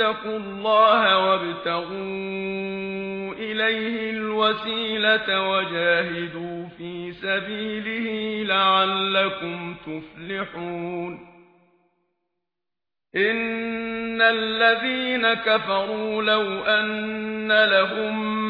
واتقوا الله وابتغوا إليه الوسيلة وجاهدوا في سبيله لعلكم تفلحون. إن الذين كفروا لو أن لهم